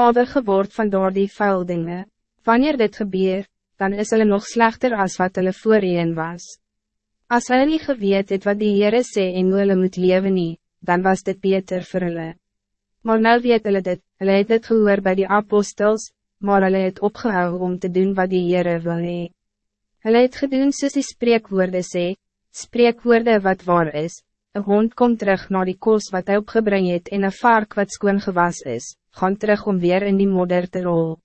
ader geword van door die vuil dinge. Wanneer dit gebeur, dan is hulle nog slechter als wat hulle voorheen was. Als hulle nie geweet het wat die Heere sê en hoe hulle moet leven nie, dan was dit beter vir hulle. Maar nou weet hulle dit, hulle het dit gehoor by die apostels, maar hulle het opgehou om te doen wat die Heere wil hee. Hulle het gedoen soos die spreekwoorde sê, spreekwoorde wat waar is, een hond komt terug naar die koos wat hij opgebring het en een vark wat skoon gewas is, gaan terug om weer in die modder te rol.